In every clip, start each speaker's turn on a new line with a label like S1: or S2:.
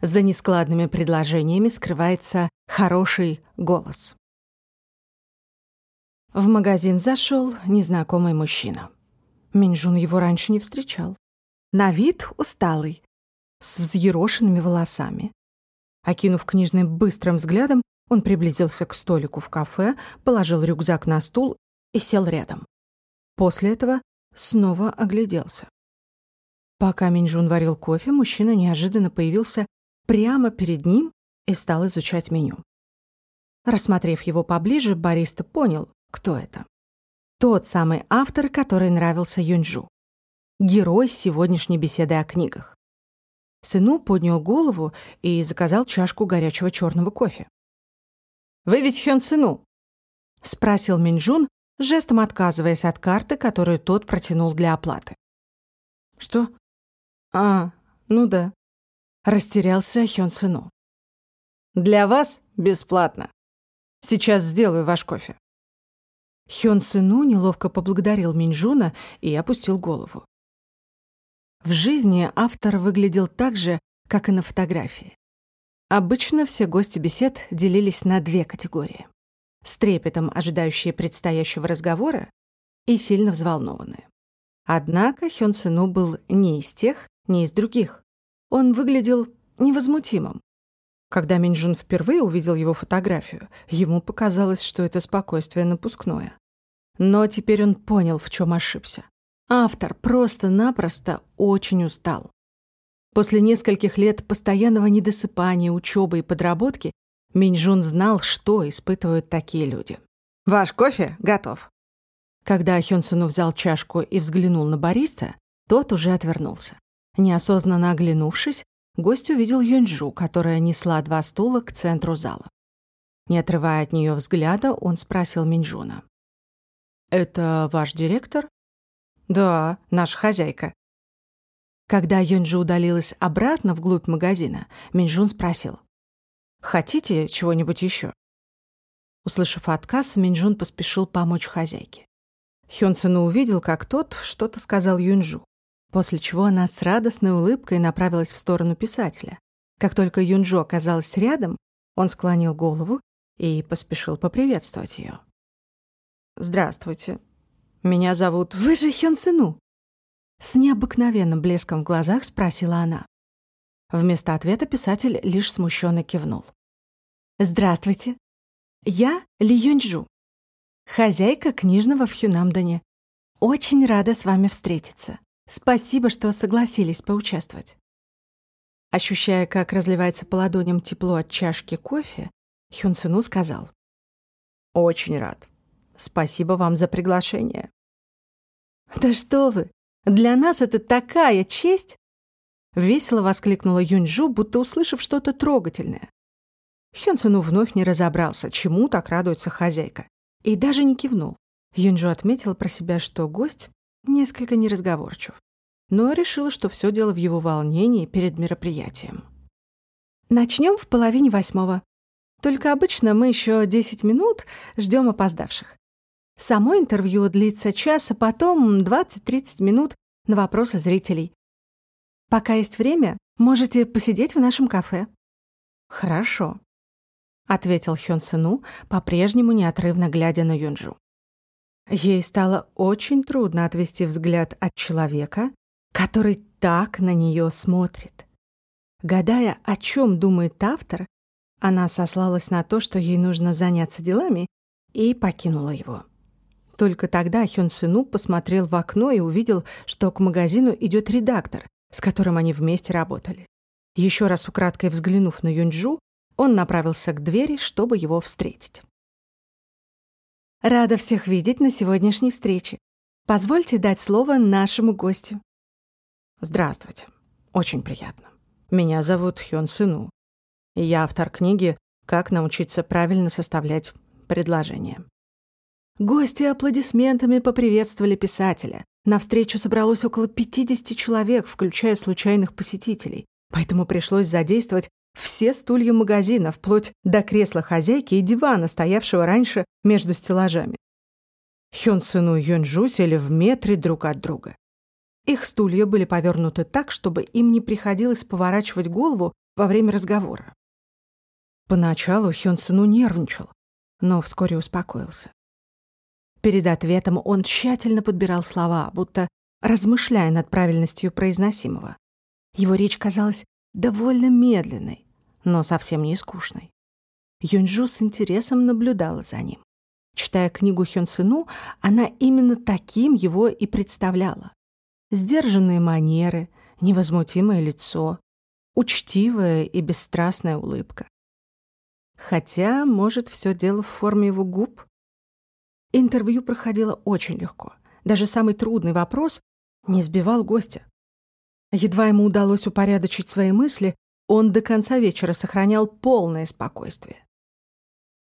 S1: За нескладными предложениями скрывается хороший голос. В магазин зашел незнакомый мужчина. Минжун его раньше не встречал. На вид усталый, с взъерошенными волосами. Окинув книжный быстрым взглядом, он приблизился к столику в кафе, положил рюкзак на стул и сел рядом. После этого снова огляделся. Пока Минжун варил кофе, мужчина неожиданно появился прямо перед ним и стал изучать меню. Рассмотрев его поближе, бариста понял, кто это. Тот самый автор, который нравился Юнджу. Герой сегодняшней беседы о книгах. Сыну поднял голову и заказал чашку горячего черного кофе. «Вы ведь Хён Сыну?» — спросил Минджун, жестом отказываясь от карты, которую тот протянул для оплаты. «Что?» «А, ну да». Растерялся Хён Сыну. «Для вас бесплатно. Сейчас сделаю ваш кофе». Хён Сыну неловко поблагодарил Минджуна и опустил голову. В жизни автор выглядел так же, как и на фотографии. Обычно все гости бесед делились на две категории. С трепетом ожидающие предстоящего разговора и сильно взволнованные. Однако Хён Сыну был не из тех, не из других. Он выглядел невозмутимым. Когда Минджун впервые увидел его фотографию, ему показалось, что это спокойствие напускное. Но теперь он понял, в чем ошибся. Автор просто-напросто очень устал. После нескольких лет постоянного недосыпания, учебы и подработки Минджун знал, что испытывают такие люди. «Ваш кофе готов». Когда Хёнсуну взял чашку и взглянул на бариста, тот уже отвернулся. Неосознанно оглянувшись, гость увидел Юнджу, которая несла два стула к центру зала. Не отрывая от нее взгляда, он спросил Минджуна. «Это ваш директор?» «Да, наша хозяйка». Когда Юнджи удалилась обратно вглубь магазина, Минжун спросил. «Хотите чего-нибудь еще?» Услышав отказ, Минжун поспешил помочь хозяйке. Хён Цену увидел, как тот что-то сказал Юнджу, после чего она с радостной улыбкой направилась в сторону писателя. Как только Юнджу оказалась рядом, он склонил голову и поспешил поприветствовать ее. «Здравствуйте», меня зовут... Вы же Хён Сыну!» С необыкновенным блеском в глазах спросила она. Вместо ответа писатель лишь смущенно кивнул. «Здравствуйте. Я Ли Юньчжу, хозяйка книжного в Хюнамдане. Очень рада с вами встретиться. Спасибо, что согласились поучаствовать». Ощущая, как разливается по ладоням тепло от чашки кофе, Хюн Сыну сказал. «Очень рад. Спасибо вам за приглашение». «Да что вы! Для нас это такая честь!» Весело воскликнула Юньжу, будто услышав что-то трогательное. Хёнсону вновь не разобрался, чему так радуется хозяйка, и даже не кивнул. Юньжу отметила про себя, что гость несколько неразговорчив, но решила, что все дело в его волнении перед мероприятием. Начнем в половине восьмого. Только обычно мы еще 10 минут ждем опоздавших. Само интервью длится час, а потом 20-30 минут на вопросы зрителей. Пока есть время, можете посидеть в нашем кафе. Хорошо, ответил Хён Сыну, по-прежнему неотрывно глядя на Юнджу. Ей стало очень трудно отвести взгляд от человека, который так на нее смотрит. Гадая, о чем думает автор, она сослалась на то, что ей нужно заняться делами, и покинула его. Только тогда Хён Сыну посмотрел в окно и увидел, что к магазину идет редактор, с которым они вместе работали. Еще раз украдкой взглянув на Юнджу, он направился к двери, чтобы его встретить. «Рада всех видеть на сегодняшней встрече. Позвольте дать слово нашему гостю». «Здравствуйте. Очень приятно. Меня зовут Хён Сыну. Я автор книги «Как научиться правильно составлять предложения». Гости аплодисментами поприветствовали писателя. На встречу собралось около 50 человек, включая случайных посетителей, поэтому пришлось задействовать все стулья магазина, вплоть до кресла хозяйки и дивана, стоявшего раньше между стеллажами. Хён Сыну и Юнджу сели в метре друг от друга. Их стулья были повернуты так, чтобы им не приходилось поворачивать голову во время разговора. Поначалу Хён Сыну нервничал, но вскоре успокоился. Перед ответом он тщательно подбирал слова, будто размышляя над правильностью произносимого. Его речь казалась довольно медленной, но совсем не скучной. Юнджу с интересом наблюдала за ним. Читая книгу Хён Сыну, она именно таким его и представляла. Сдержанные манеры, невозмутимое лицо, учтивая и бесстрастная улыбка. Хотя, может, все дело в форме его губ? Интервью проходило очень легко. Даже самый трудный вопрос не сбивал гостя. Едва ему удалось упорядочить свои мысли, он до конца вечера сохранял полное спокойствие.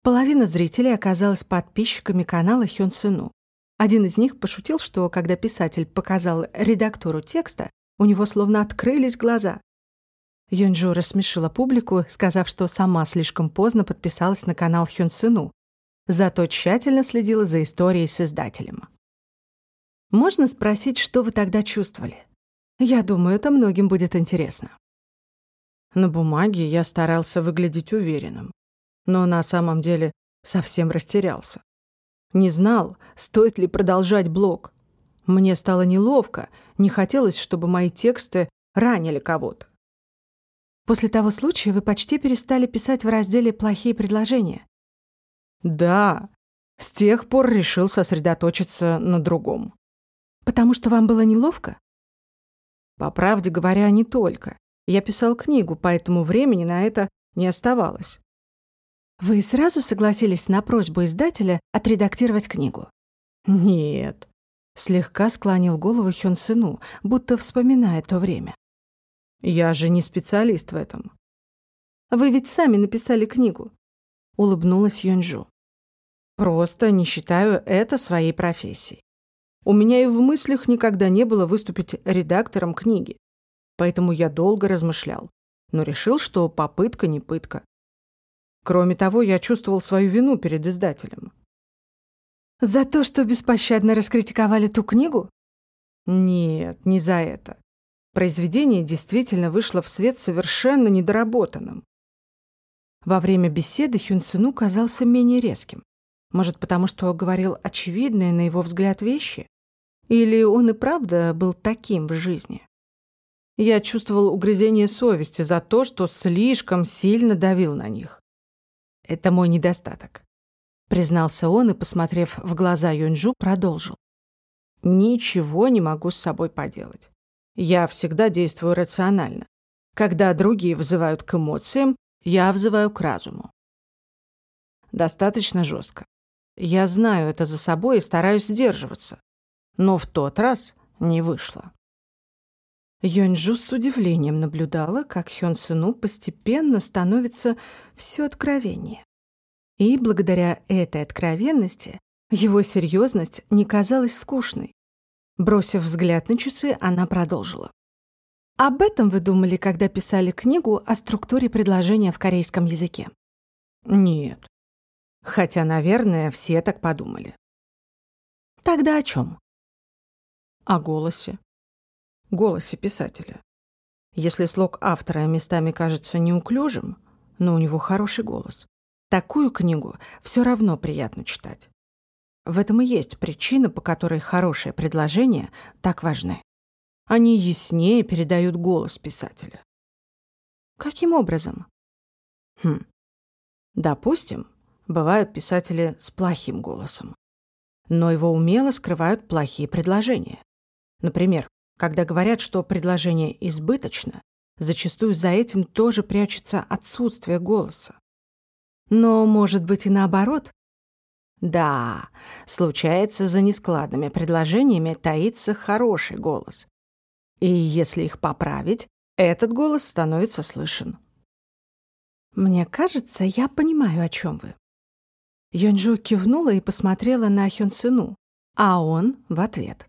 S1: Половина зрителей оказалась подписчиками канала Хён Сыну. Один из них пошутил, что когда писатель показал редактору текста, у него словно открылись глаза. Юнджу рассмешила публику, сказав, что сама слишком поздно подписалась на канал Хён Сыну, зато тщательно следила за историей с издателем. Можно спросить, что вы тогда чувствовали? Я думаю, это многим будет интересно. На бумаге я старался выглядеть уверенным, но на самом деле совсем растерялся. Не знал, стоит ли продолжать блог. Мне стало неловко, не хотелось, чтобы мои тексты ранили кого-то. После того случая вы почти перестали писать в разделе «Плохие предложения». Да, с тех пор решил сосредоточиться на другом. Потому что вам было неловко? По правде говоря, не только. Я писал книгу, поэтому времени на это не оставалось. Вы сразу согласились на просьбу издателя отредактировать книгу? Нет. Слегка склонил голову Хён Сыну, будто вспоминая то время. Я же не специалист в этом. Вы ведь сами написали книгу. Улыбнулась Юнджу. Просто не считаю это своей профессией. У меня и в мыслях никогда не было выступить редактором книги. Поэтому я долго размышлял, но решил, что попытка не пытка. Кроме того, я чувствовал свою вину перед издателем. За то, что беспощадно раскритиковали ту книгу? Нет, не за это. Произведение действительно вышло в свет совершенно недоработанным. Во время беседы Хюн Сыну казался менее резким. Может, потому что говорил очевидные, на его взгляд, вещи? Или он и правда был таким в жизни? Я чувствовал угрызение совести за то, что слишком сильно давил на них. Это мой недостаток. Признался он и, посмотрев в глаза Юнджу, продолжил. Ничего не могу с собой поделать. Я всегда действую рационально. Когда другие вызывают к эмоциям, я взываю к разуму. Достаточно жестко. Я знаю это за собой и стараюсь сдерживаться но в тот раз не вышло. Йонджу с удивлением наблюдала, как Хён Сыну постепенно становится все откровеннее. И благодаря этой откровенности его серьезность не казалась скучной. Бросив взгляд на часы, она продолжила. Об этом вы думали, когда писали книгу о структуре предложения в корейском языке? Нет. Хотя, наверное, все так подумали. Тогда о чем? О голосе. Голосе писателя. Если слог автора местами кажется неуклюжим, но у него хороший голос, такую книгу все равно приятно читать. В этом и есть причина, по которой хорошие предложения так важны. Они яснее передают голос писателя. Каким образом? Хм. Допустим, бывают писатели с плохим голосом, но его умело скрывают плохие предложения. Например, когда говорят, что предложение избыточно, зачастую за этим тоже прячется отсутствие голоса. Но, может быть, и наоборот? Да, случается, за нескладными предложениями таится хороший голос. И если их поправить, этот голос становится слышен. «Мне кажется, я понимаю, о чем вы». Йонджу кивнула и посмотрела на Хён Сыну, а он в ответ.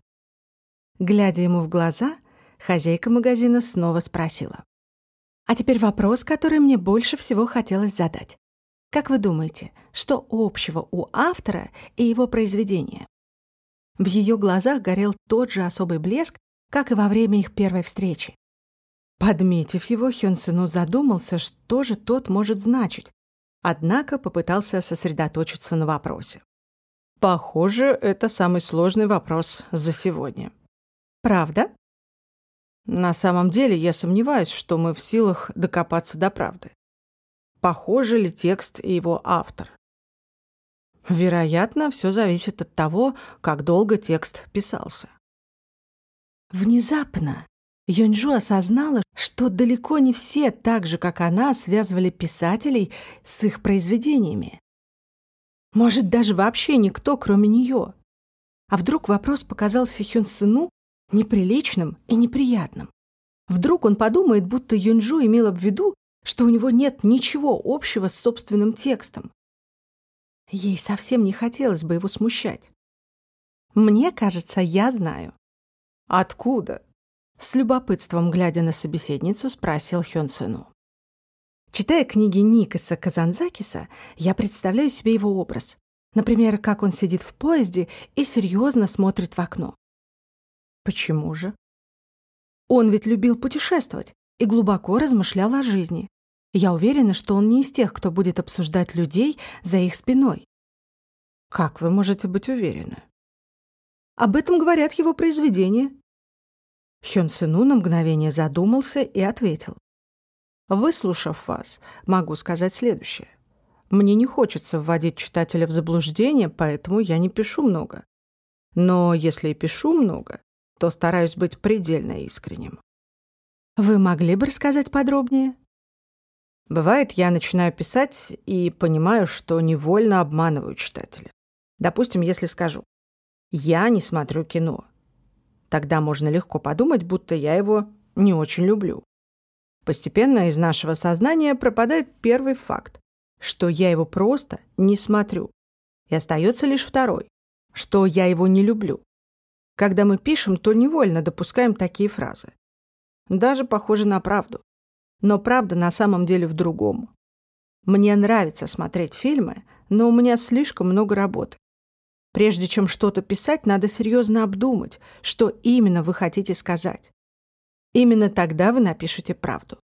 S1: Глядя ему в глаза, хозяйка магазина снова спросила. «А теперь вопрос, который мне больше всего хотелось задать. Как вы думаете, что общего у автора и его произведения?» В ее глазах горел тот же особый блеск, как и во время их первой встречи. Подметив его, Хён Сыну задумался, что же тот может значить, однако попытался сосредоточиться на вопросе. Похоже, это самый сложный вопрос за сегодня. Правда? На самом деле я сомневаюсь, что мы в силах докопаться до правды. Похоже ли текст и его автор? Вероятно, все зависит от того, как долго текст писался. Внезапно Юньжу осознала, что далеко не все, так же как она, связывали писателей с их произведениями. Может, даже вообще никто, кроме нее. А вдруг вопрос показался Хён Сыну неприличным и неприятным? Вдруг он подумает, будто Юньжу имела в виду, что у него нет ничего общего с собственным текстом. Ей совсем не хотелось бы его смущать. «Мне кажется, я знаю». «Откуда?» С любопытством, глядя на собеседницу, спросил Хён. Читая книги Никаса Казанзакиса, я представляю себе его образ. Например, как он сидит в поезде и серьезно смотрит в окно. Почему же? Он ведь любил путешествовать и глубоко размышлял о жизни. Я уверена, что он не из тех, кто будет обсуждать людей за их спиной. Как вы можете быть уверены? Об этом говорят его произведения. Хён Сыну на мгновение задумался и ответил. Выслушав вас, могу сказать следующее. Мне не хочется вводить читателя в заблуждение, поэтому я не пишу много. Но если и пишу много, то стараюсь быть предельно искренним. Вы могли бы рассказать подробнее? Бывает, я начинаю писать и понимаю, что невольно обманываю читателя. Допустим, если скажу «я не смотрю кино», Тогда можно легко подумать, будто я его не очень люблю. Постепенно из нашего сознания пропадает первый факт, что я его просто не смотрю. И остается лишь второй, что я его не люблю. Когда мы пишем, то невольно допускаем такие фразы. Даже похоже на правду. Но правда на самом деле в другом. Мне нравится смотреть фильмы, но у меня слишком много работы. Прежде чем что-то писать, надо серьезно обдумать, что именно вы хотите сказать. Именно тогда вы напишете правду.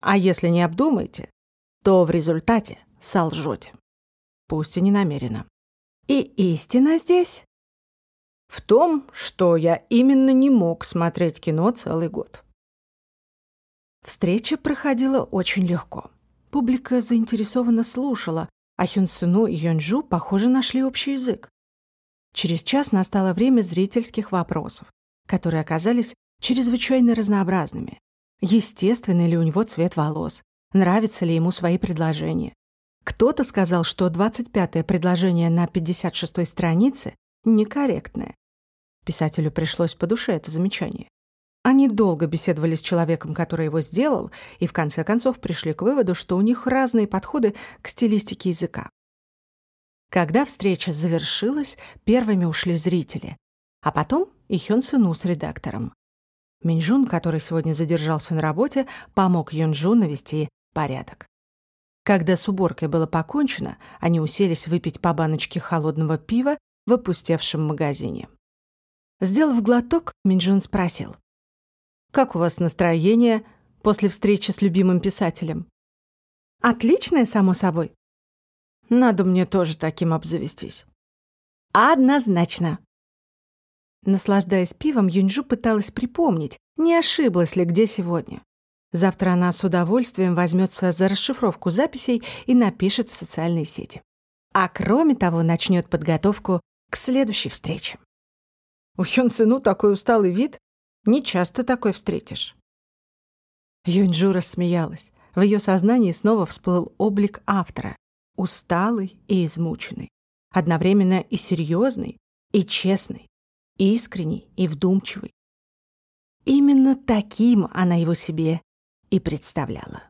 S1: А если не обдумаете, то в результате солжете. Пусть и не намеренно. И истина здесь? В том, что я именно не мог смотреть кино целый год. Встреча проходила очень легко. Публика заинтересованно слушала, а Хюн Сыну и Йонджу, похоже, нашли общий язык. Через час настало время зрительских вопросов, которые оказались чрезвычайно разнообразными. Естественный ли у него цвет волос? Нравятся ли ему свои предложения? Кто-то сказал, что 25-е предложение на 56-й странице некорректное. Писателю пришлось по душе это замечание. Они долго беседовали с человеком, который его сделал, и в конце концов пришли к выводу, что у них разные подходы к стилистике языка. Когда встреча завершилась, первыми ушли зрители, а потом и Хён Сыну с редактором. Минжун, который сегодня задержался на работе, помог Юнжу навести порядок. Когда с уборкой было покончено, они уселись выпить по баночке холодного пива в опустевшем магазине. Сделав глоток, Минжун спросил. «Как у вас настроение после встречи с любимым писателем?» «Отличное, само собой. Надо мне тоже таким обзавестись. Однозначно. Наслаждаясь пивом, Юньжу пыталась припомнить, не ошиблась ли где сегодня. Завтра она с удовольствием возьмется за расшифровку записей и напишет в социальной сети. А кроме того, начнет подготовку к следующей встрече. У Хён Сыну такой усталый вид, не часто такой встретишь. Юньжу рассмеялась. В ее сознании снова всплыл облик автора усталый и измученный, одновременно и серьезный, и честный, искренний и вдумчивый. Именно таким она его себе и представляла.